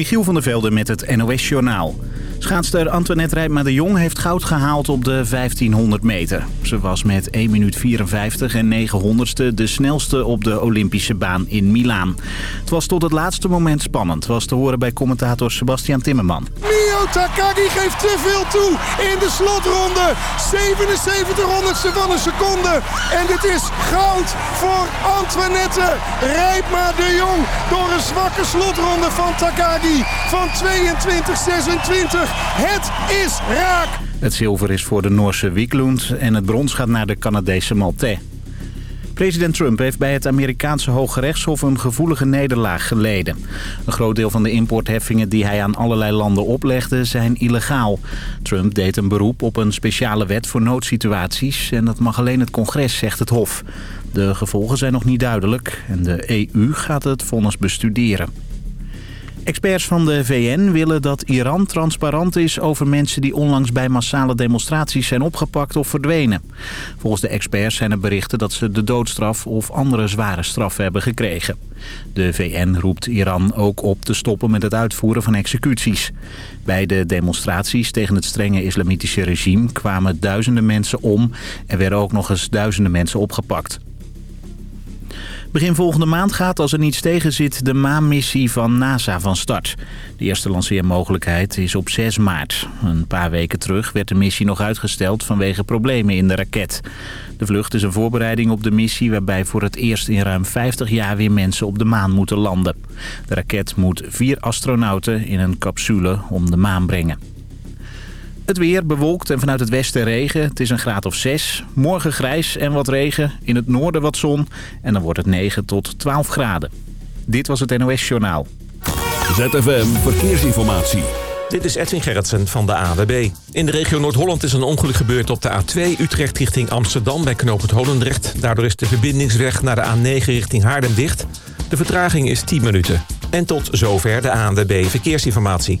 Michiel van der Velde met het NOS-journaal. Schaatster Antoinette Rijpma de Jong heeft goud gehaald op de 1500 meter. Ze was met 1 minuut 54 en 900ste de snelste op de Olympische baan in Milaan. Het was tot het laatste moment spannend, was te horen bij commentator Sebastian Timmerman. Mio Takagi geeft te veel toe in de slotronde. 77 honderdste van een seconde. En dit is goud voor Antoinette Rijpma de Jong. Door een zwakke slotronde van Takagi van 22-26. Het is raak! Het zilver is voor de Noorse Wieklund en het brons gaat naar de Canadese Maltais. President Trump heeft bij het Amerikaanse Hoge Rechtshof een gevoelige nederlaag geleden. Een groot deel van de importheffingen die hij aan allerlei landen oplegde zijn illegaal. Trump deed een beroep op een speciale wet voor noodsituaties en dat mag alleen het congres, zegt het Hof. De gevolgen zijn nog niet duidelijk en de EU gaat het vonnis bestuderen. Experts van de VN willen dat Iran transparant is over mensen die onlangs bij massale demonstraties zijn opgepakt of verdwenen. Volgens de experts zijn er berichten dat ze de doodstraf of andere zware straffen hebben gekregen. De VN roept Iran ook op te stoppen met het uitvoeren van executies. Bij de demonstraties tegen het strenge islamitische regime kwamen duizenden mensen om en werden ook nog eens duizenden mensen opgepakt. Begin volgende maand gaat, als er niets tegen zit, de maanmissie van NASA van start. De eerste lanceermogelijkheid is op 6 maart. Een paar weken terug werd de missie nog uitgesteld vanwege problemen in de raket. De vlucht is een voorbereiding op de missie waarbij voor het eerst in ruim 50 jaar weer mensen op de maan moeten landen. De raket moet vier astronauten in een capsule om de maan brengen. Het weer bewolkt en vanuit het westen regen. Het is een graad of 6. Morgen grijs en wat regen. In het noorden wat zon. En dan wordt het 9 tot 12 graden. Dit was het NOS Journaal. ZFM Verkeersinformatie. Dit is Edwin Gerritsen van de AWB. In de regio Noord-Holland is een ongeluk gebeurd op de A2 Utrecht richting Amsterdam bij knooppunt Holendrecht. Daardoor is de verbindingsweg naar de A9 richting Haarlem dicht. De vertraging is 10 minuten. En tot zover de ANWB Verkeersinformatie.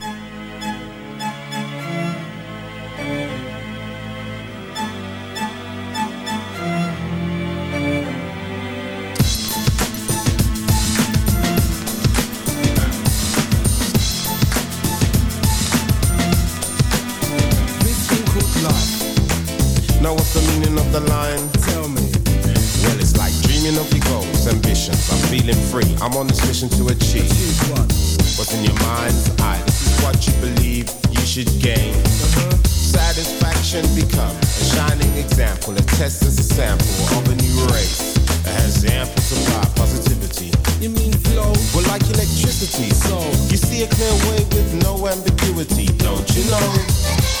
Don't you know?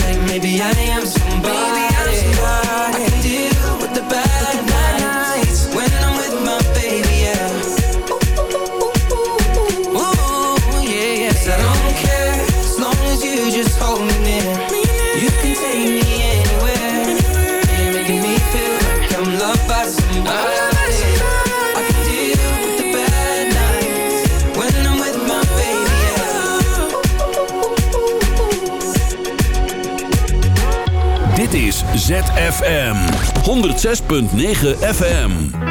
ZFM 106.9 FM.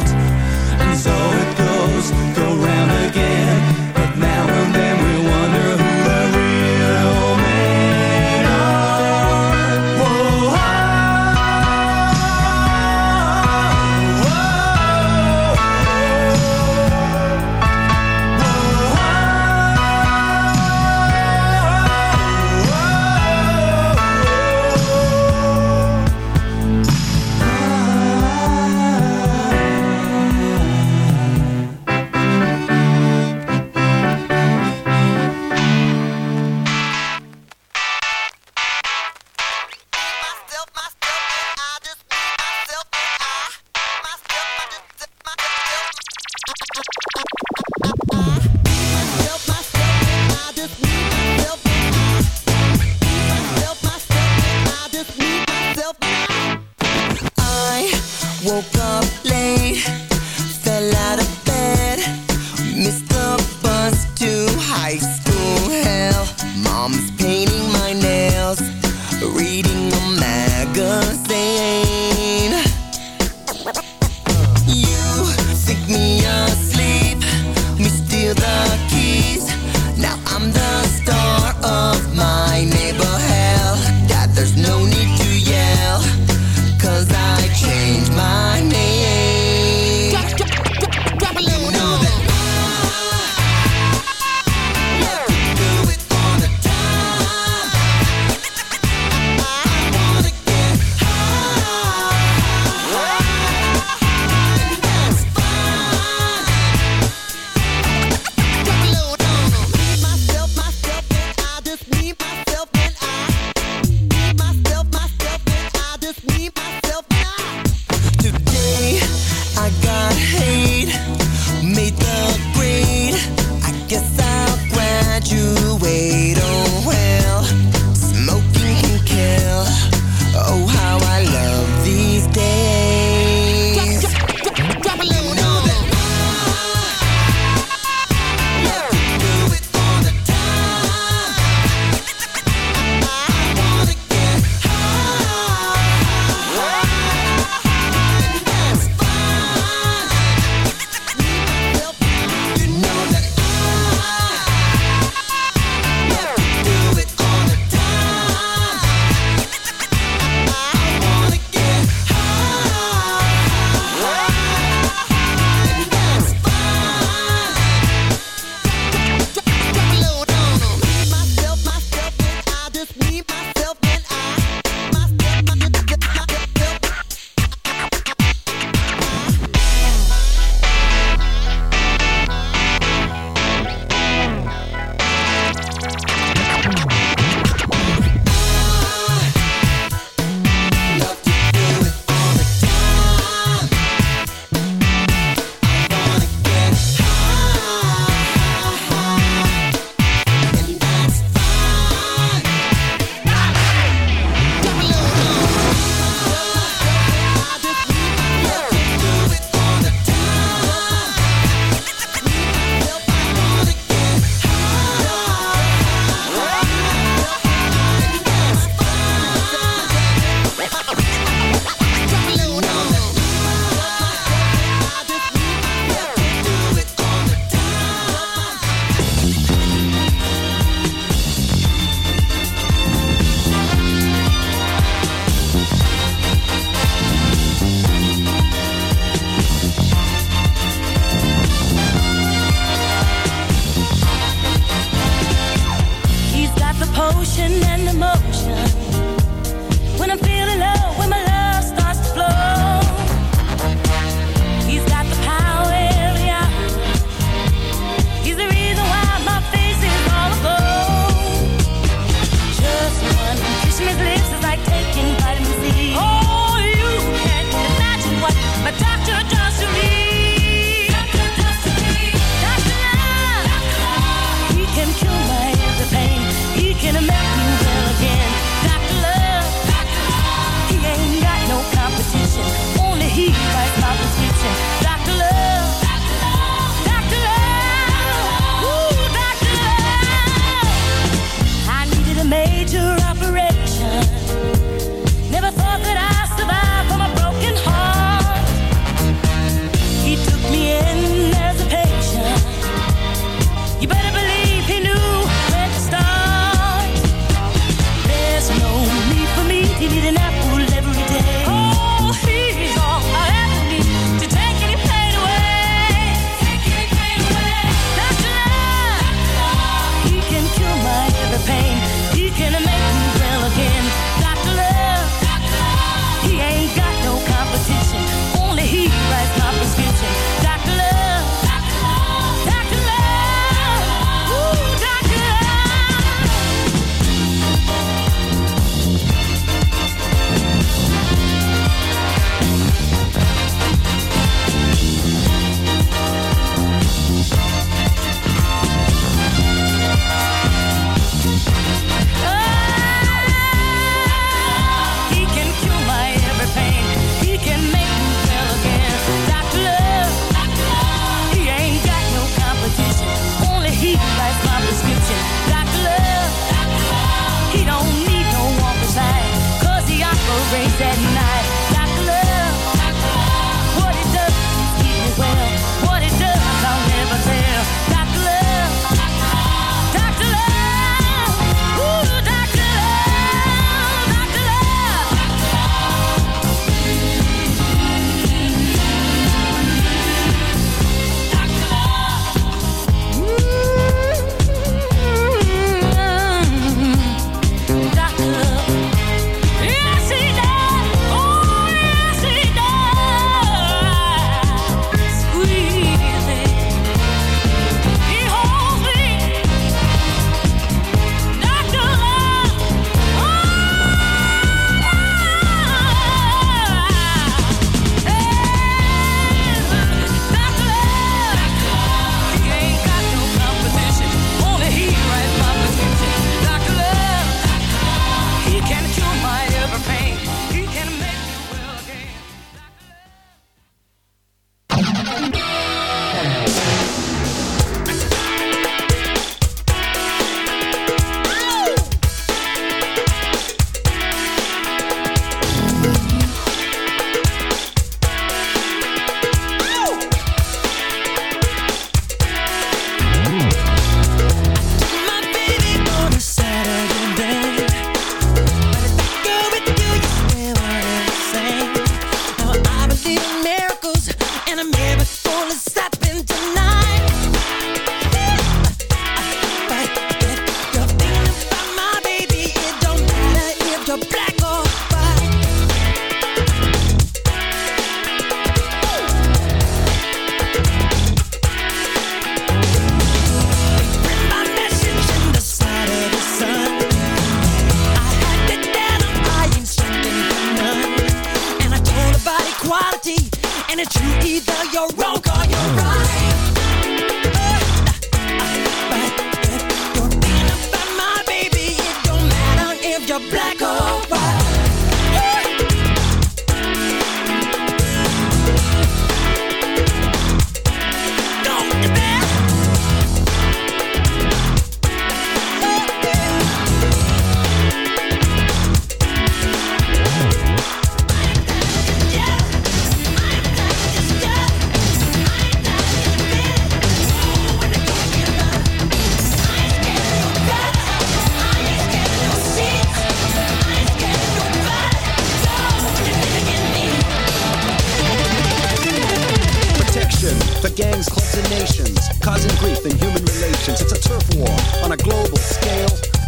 can imagine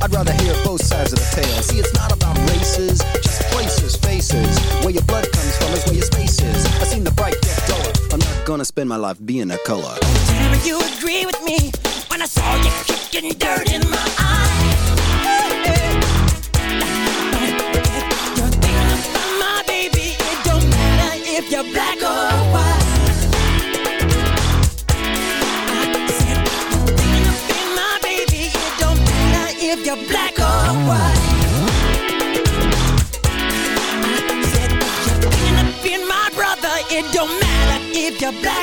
I'd rather hear both sides of the tale. See, it's not about races, just places, faces. Where your blood comes from is where your space is. I seen the bright get duller. I'm not gonna spend my life being a color. Tell you agree with me when I saw you kicking dirt in my eye. You're thinking about my baby. It don't matter if you're black or white. It don't matter if you're black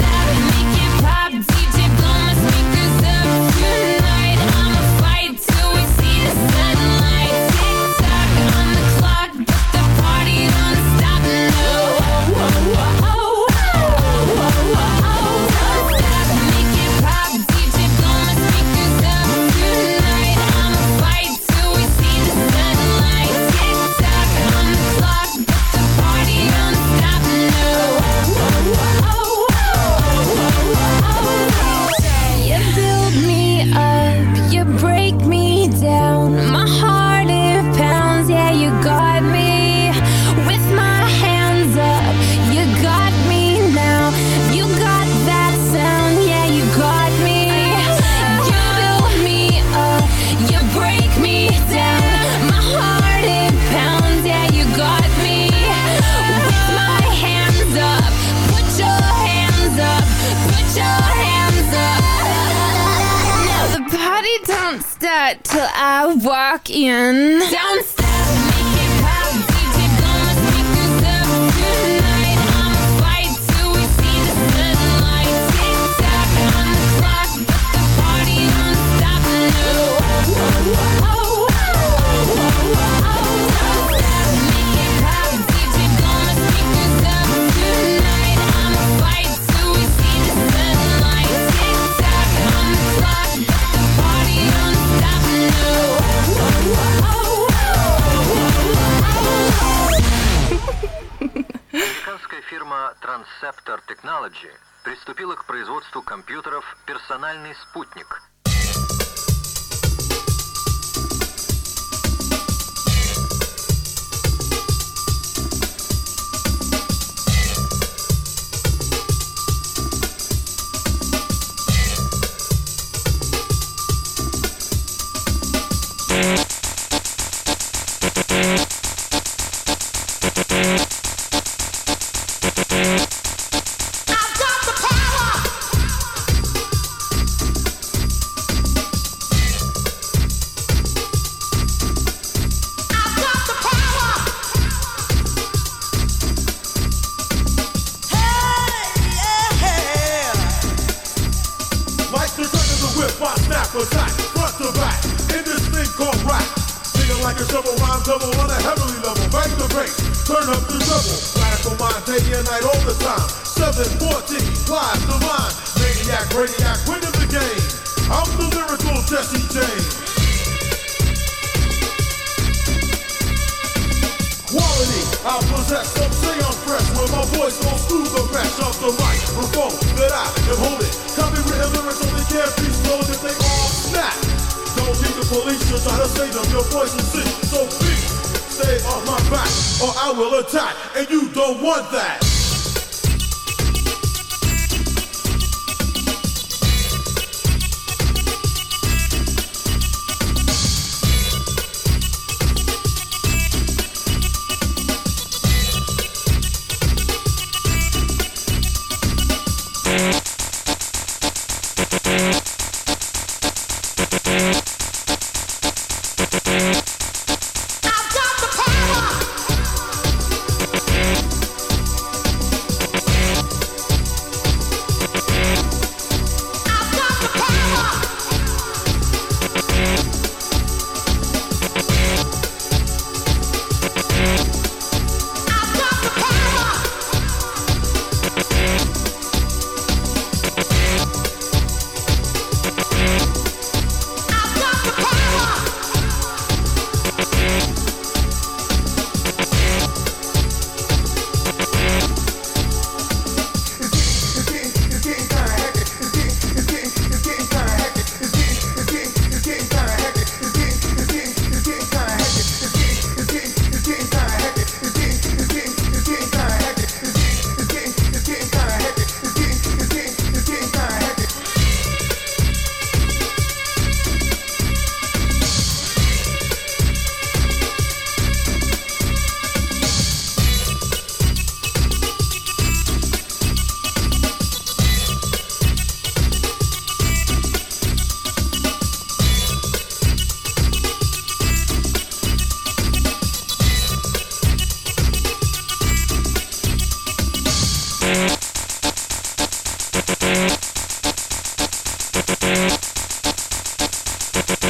in. Down will attack And you don't want that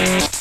Bye.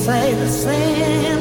say the since,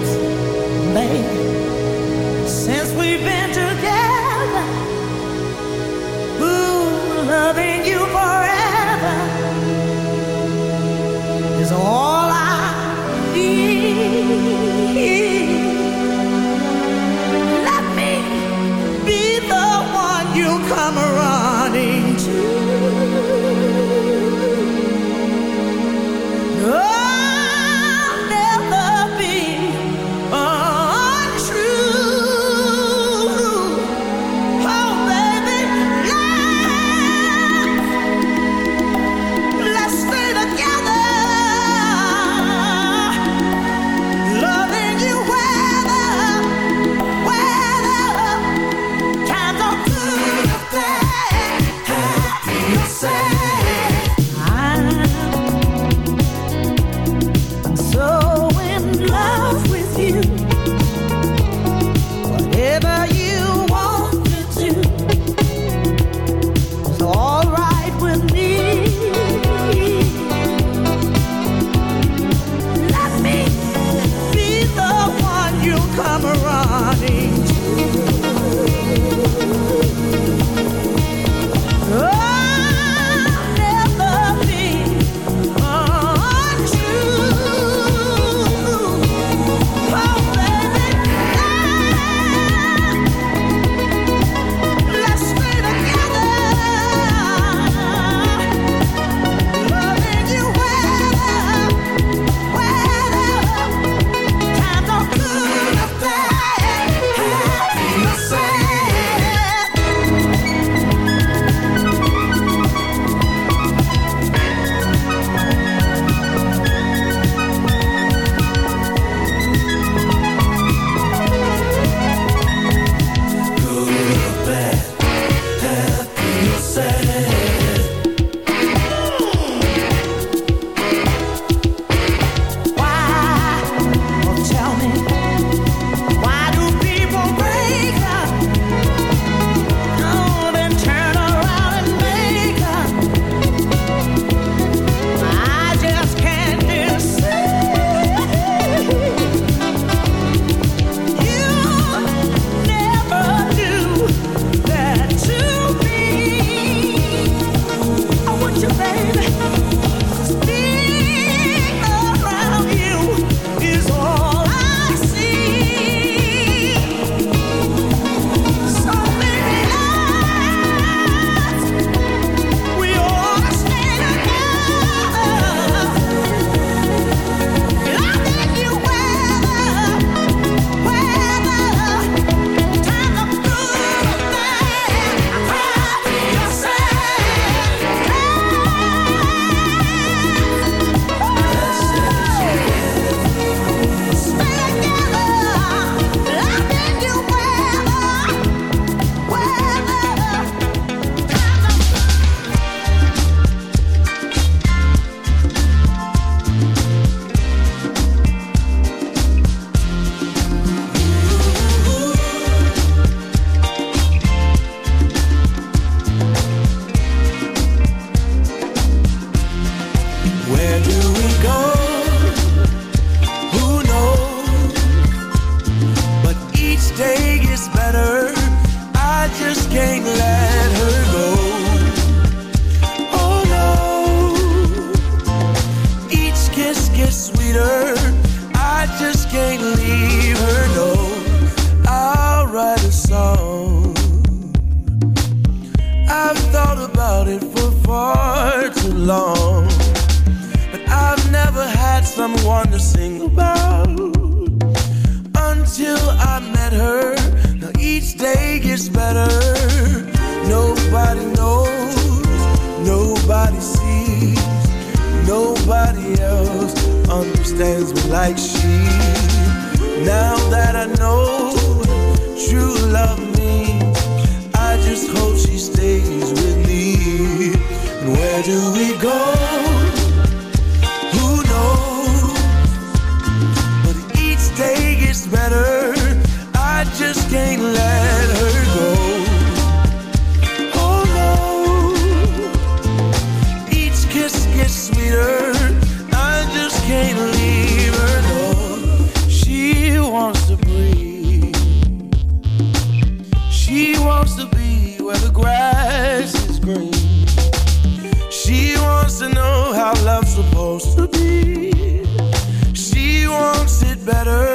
to breathe. She wants to be where the grass is green. She wants to know how love's supposed to be. She wants it better.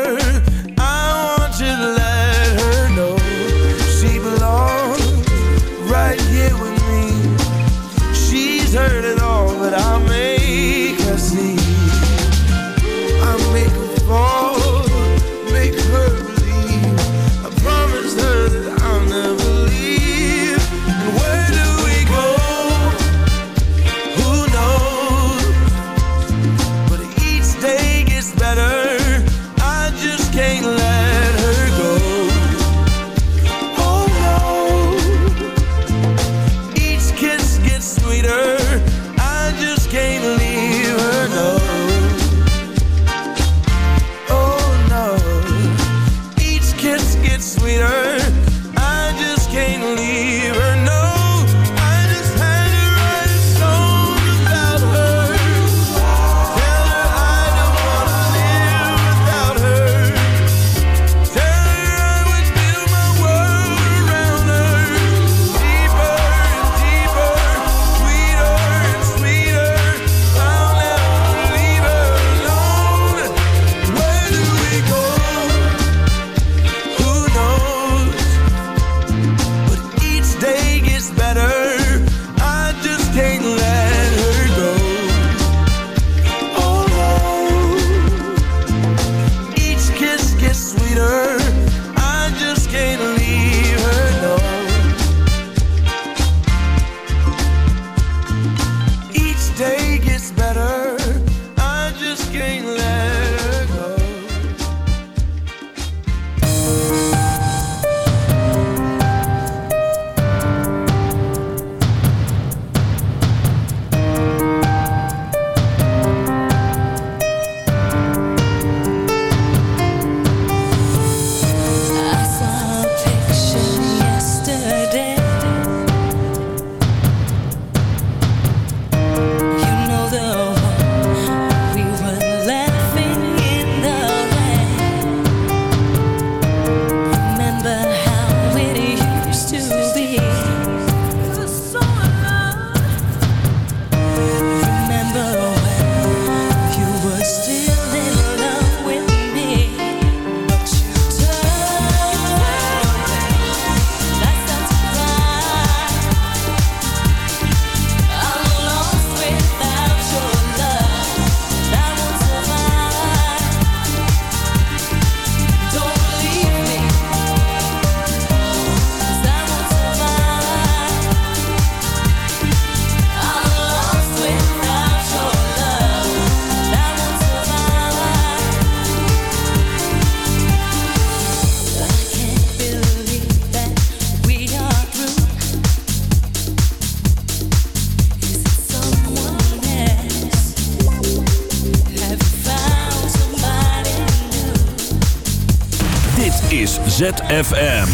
ZFM.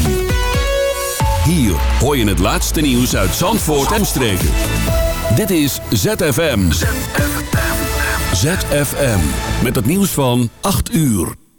Hier hoor je het laatste nieuws uit Zandvoort en streken. Dit is ZFM. ZFM. ZFM. Met het nieuws van 8 uur.